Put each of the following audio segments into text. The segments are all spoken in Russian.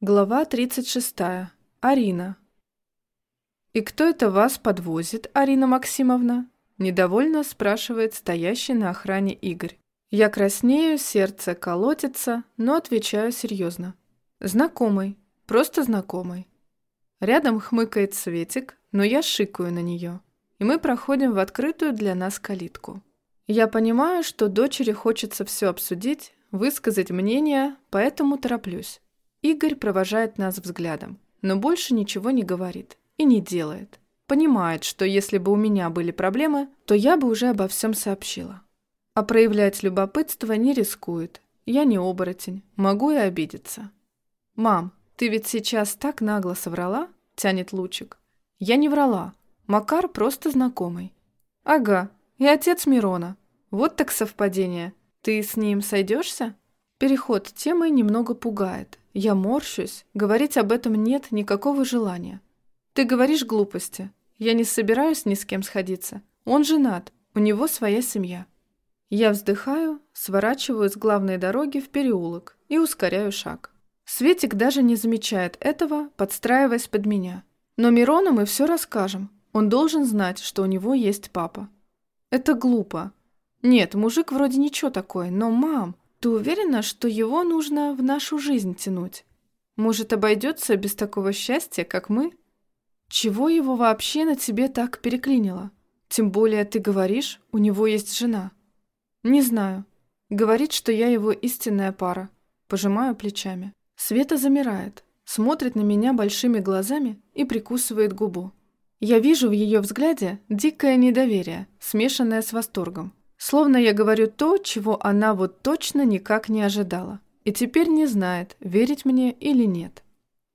Глава 36. Арина. «И кто это вас подвозит, Арина Максимовна?» Недовольно спрашивает стоящий на охране Игорь. Я краснею, сердце колотится, но отвечаю серьезно. Знакомый, просто знакомый. Рядом хмыкает Светик, но я шикаю на нее. И мы проходим в открытую для нас калитку. Я понимаю, что дочери хочется все обсудить, высказать мнение, поэтому тороплюсь. Игорь провожает нас взглядом, но больше ничего не говорит и не делает. Понимает, что если бы у меня были проблемы, то я бы уже обо всем сообщила. А проявлять любопытство не рискует. Я не оборотень, могу и обидеться. «Мам, ты ведь сейчас так нагло соврала?» – тянет Лучик. «Я не врала. Макар просто знакомый». «Ага, и отец Мирона. Вот так совпадение. Ты с ним сойдешься?» Переход темы немного пугает. Я морщусь, говорить об этом нет никакого желания. Ты говоришь глупости. Я не собираюсь ни с кем сходиться. Он женат, у него своя семья. Я вздыхаю, сворачиваю с главной дороги в переулок и ускоряю шаг. Светик даже не замечает этого, подстраиваясь под меня. Но Мирону мы все расскажем. Он должен знать, что у него есть папа. Это глупо. Нет, мужик вроде ничего такой, но мам... Ты уверена, что его нужно в нашу жизнь тянуть? Может, обойдется без такого счастья, как мы? Чего его вообще на тебе так переклинило? Тем более ты говоришь, у него есть жена. Не знаю. Говорит, что я его истинная пара. Пожимаю плечами. Света замирает, смотрит на меня большими глазами и прикусывает губу. Я вижу в ее взгляде дикое недоверие, смешанное с восторгом. Словно я говорю то, чего она вот точно никак не ожидала. И теперь не знает, верить мне или нет.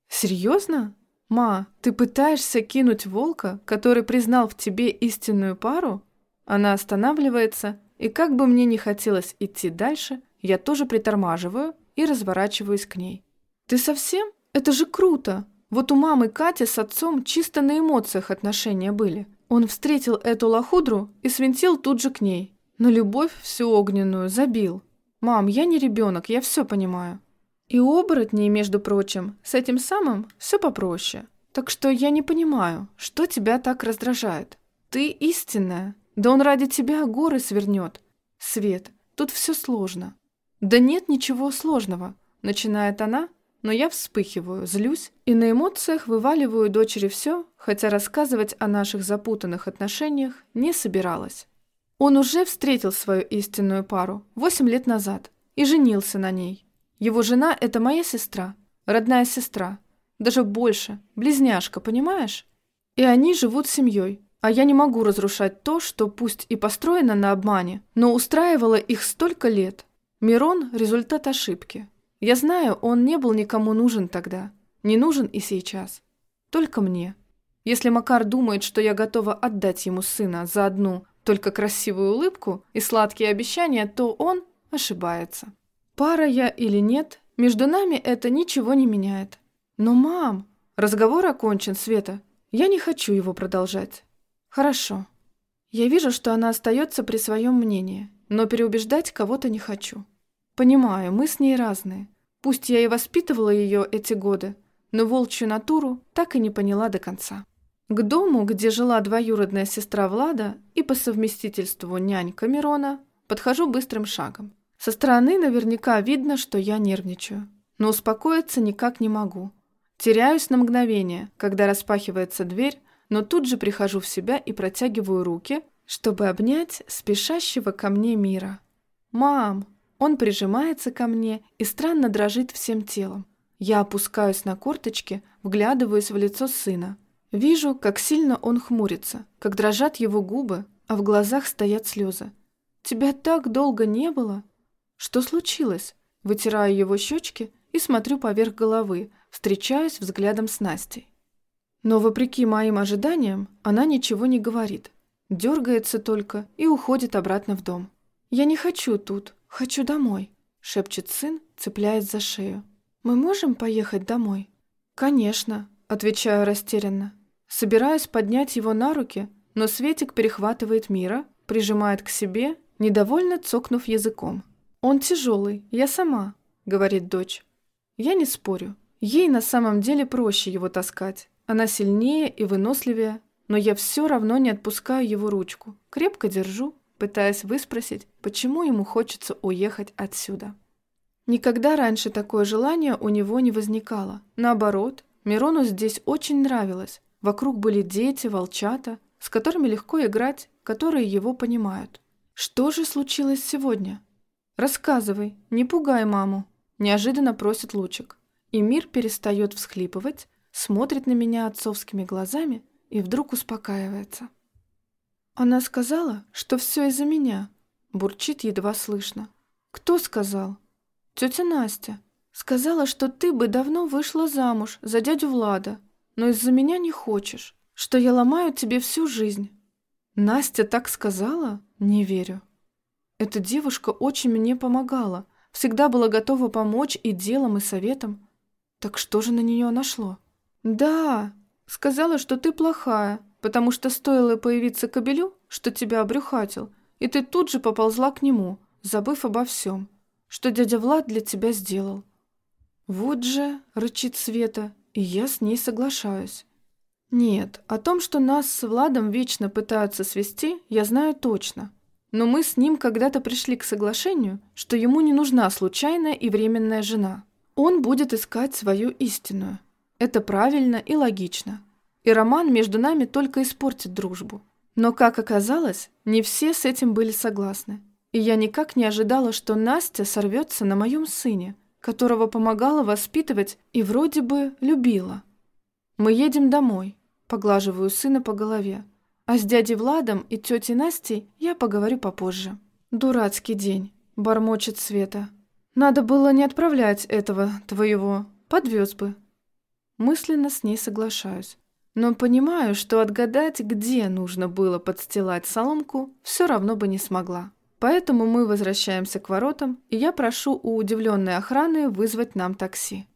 «Серьезно? Ма, ты пытаешься кинуть волка, который признал в тебе истинную пару?» Она останавливается, и как бы мне не хотелось идти дальше, я тоже притормаживаю и разворачиваюсь к ней. «Ты совсем? Это же круто! Вот у мамы Кати с отцом чисто на эмоциях отношения были. Он встретил эту лохудру и свинтил тут же к ней. На любовь всю огненную забил. Мам, я не ребенок, я все понимаю. И у оборотней, между прочим, с этим самым все попроще. Так что я не понимаю, что тебя так раздражает. Ты истинная. Да он ради тебя горы свернет. Свет, тут все сложно. Да нет ничего сложного, начинает она, но я вспыхиваю, злюсь и на эмоциях вываливаю дочери все, хотя рассказывать о наших запутанных отношениях не собиралась. Он уже встретил свою истинную пару восемь лет назад и женился на ней. Его жена – это моя сестра, родная сестра, даже больше, близняшка, понимаешь? И они живут семьей, а я не могу разрушать то, что пусть и построено на обмане, но устраивало их столько лет. Мирон – результат ошибки. Я знаю, он не был никому нужен тогда, не нужен и сейчас. Только мне. Если Макар думает, что я готова отдать ему сына за одну только красивую улыбку и сладкие обещания, то он ошибается. Пара я или нет, между нами это ничего не меняет. Но, мам, разговор окончен, Света. Я не хочу его продолжать. Хорошо. Я вижу, что она остается при своем мнении, но переубеждать кого-то не хочу. Понимаю, мы с ней разные. Пусть я и воспитывала ее эти годы, но волчью натуру так и не поняла до конца. К дому, где жила двоюродная сестра Влада и по совместительству нянька Мирона, подхожу быстрым шагом. Со стороны наверняка видно, что я нервничаю, но успокоиться никак не могу. Теряюсь на мгновение, когда распахивается дверь, но тут же прихожу в себя и протягиваю руки, чтобы обнять спешащего ко мне мира. «Мам!» Он прижимается ко мне и странно дрожит всем телом. Я опускаюсь на корточки, вглядываюсь в лицо сына – Вижу, как сильно он хмурится, как дрожат его губы, а в глазах стоят слезы. «Тебя так долго не было?» «Что случилось?» Вытираю его щечки и смотрю поверх головы, встречаюсь взглядом с Настей. Но, вопреки моим ожиданиям, она ничего не говорит. Дергается только и уходит обратно в дом. «Я не хочу тут, хочу домой», — шепчет сын, цепляясь за шею. «Мы можем поехать домой?» «Конечно», — отвечаю растерянно. Собираюсь поднять его на руки, но Светик перехватывает Мира, прижимает к себе, недовольно цокнув языком. «Он тяжелый, я сама», — говорит дочь. Я не спорю. Ей на самом деле проще его таскать. Она сильнее и выносливее, но я все равно не отпускаю его ручку. Крепко держу, пытаясь выспросить, почему ему хочется уехать отсюда. Никогда раньше такое желание у него не возникало. Наоборот, Мирону здесь очень нравилось. Вокруг были дети, волчата, с которыми легко играть, которые его понимают. Что же случилось сегодня? Рассказывай, не пугай маму, неожиданно просит Лучик. И мир перестает всхлипывать, смотрит на меня отцовскими глазами и вдруг успокаивается. Она сказала, что все из-за меня, бурчит едва слышно. Кто сказал? Тетя Настя. Сказала, что ты бы давно вышла замуж за дядю Влада, но из-за меня не хочешь, что я ломаю тебе всю жизнь. Настя так сказала? Не верю. Эта девушка очень мне помогала, всегда была готова помочь и делом, и советом. Так что же на нее нашло? Да, сказала, что ты плохая, потому что стоило появиться кобелю, что тебя обрюхатил, и ты тут же поползла к нему, забыв обо всем, что дядя Влад для тебя сделал. Вот же, рычит Света, и я с ней соглашаюсь. Нет, о том, что нас с Владом вечно пытаются свести, я знаю точно. Но мы с ним когда-то пришли к соглашению, что ему не нужна случайная и временная жена. Он будет искать свою истинную. Это правильно и логично. И роман между нами только испортит дружбу. Но, как оказалось, не все с этим были согласны. И я никак не ожидала, что Настя сорвется на моем сыне, которого помогала воспитывать и вроде бы любила. Мы едем домой. Поглаживаю сына по голове. А с дядей Владом и тетей Настей я поговорю попозже. Дурацкий день, бормочет Света. Надо было не отправлять этого твоего, подвез бы. Мысленно с ней соглашаюсь. Но понимаю, что отгадать, где нужно было подстилать соломку, все равно бы не смогла. Поэтому мы возвращаемся к воротам, и я прошу у удивленной охраны вызвать нам такси.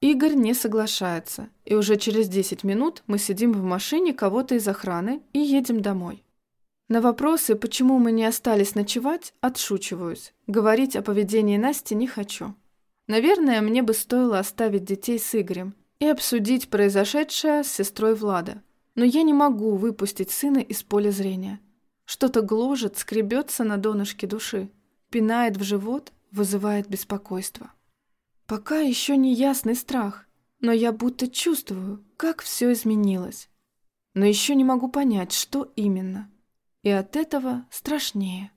Игорь не соглашается, и уже через 10 минут мы сидим в машине кого-то из охраны и едем домой. На вопросы, почему мы не остались ночевать, отшучиваюсь. Говорить о поведении Насти не хочу. Наверное, мне бы стоило оставить детей с Игорем и обсудить произошедшее с сестрой Влада. Но я не могу выпустить сына из поля зрения. Что-то гложет, скребется на донышке души, пинает в живот, вызывает беспокойство. Пока еще не ясный страх, но я будто чувствую, как все изменилось. Но еще не могу понять, что именно. И от этого страшнее.